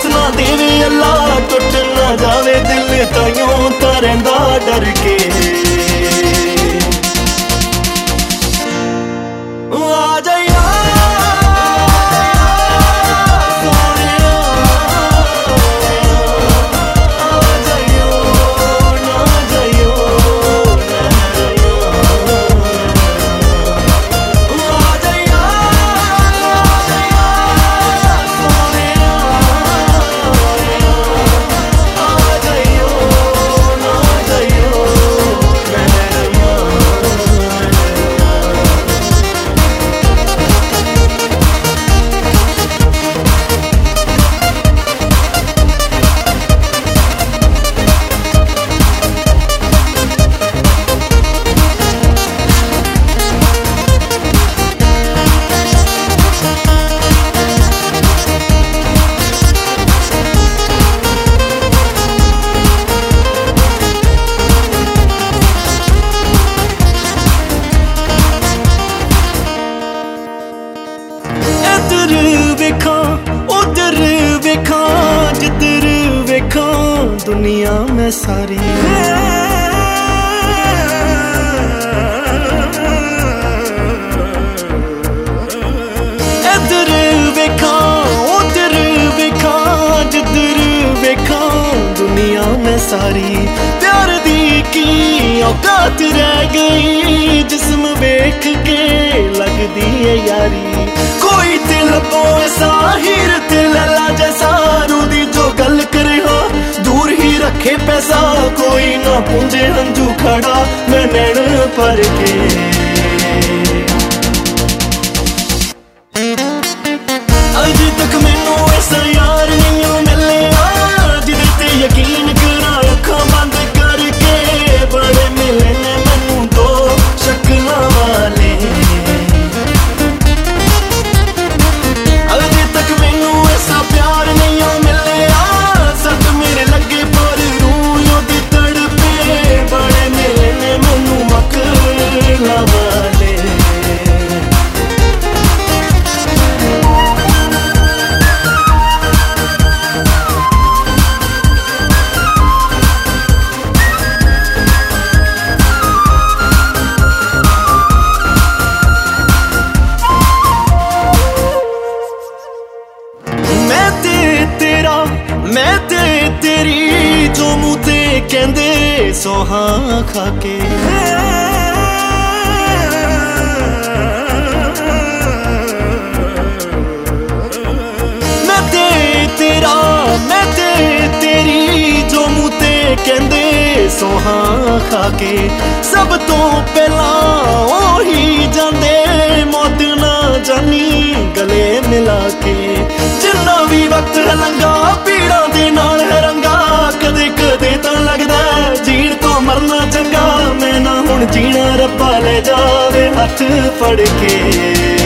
ਸਾਥ ਨਾ ਦੇਵੇ ਅੱਲਾ ਟੁੱਟ ਨਾ ਜਾਵੇ ਦਿਲ ਤਾਈਓ ਤਾਂ ਰਹਿੰਦਾ ਡਰ ਕੇ। ਵੇਖਾਂ ਦੁਨੀਆ ਮੈਂ ਸਾਰੀ। ਇੱਧਰ ਵੇਖਾਂ, ਉਧਰ ਵੇਖਾਂ, ਜਿੱਧਰ ਵੇਖਾਂ, ਦੁਨੀਆ ਮੈਂ ਸਾਰੀ। ਪਿਆਰ ਦੀ ਕੀ ਔਕਾਤ ਰਹਿ ਗਈ, ਜਿਸਮ ਵੇਖ ਕੇ ਲੱਗਦੀ पुंजे अंजू खड़ा Me नैन पर के ਕਹਿੰਦੇ ਸੋਹਾ ਖਾ ਕੇ। ਮੈਂ ਤੇ ਤੇਰਾ, ਮੈਂ ਤੇ ਤੇਰੀ ਜੋ ਮੂੰਹ ਤੇ ਕਹਿੰਦੇ ਸੋਹਾਂ ਖਾ ਕੇ। ਸਭ ਤੋਂ ਪਹਿਲਾਂ ਜਾਵੇ ਹੱਥ ਫੜ ਕੇ।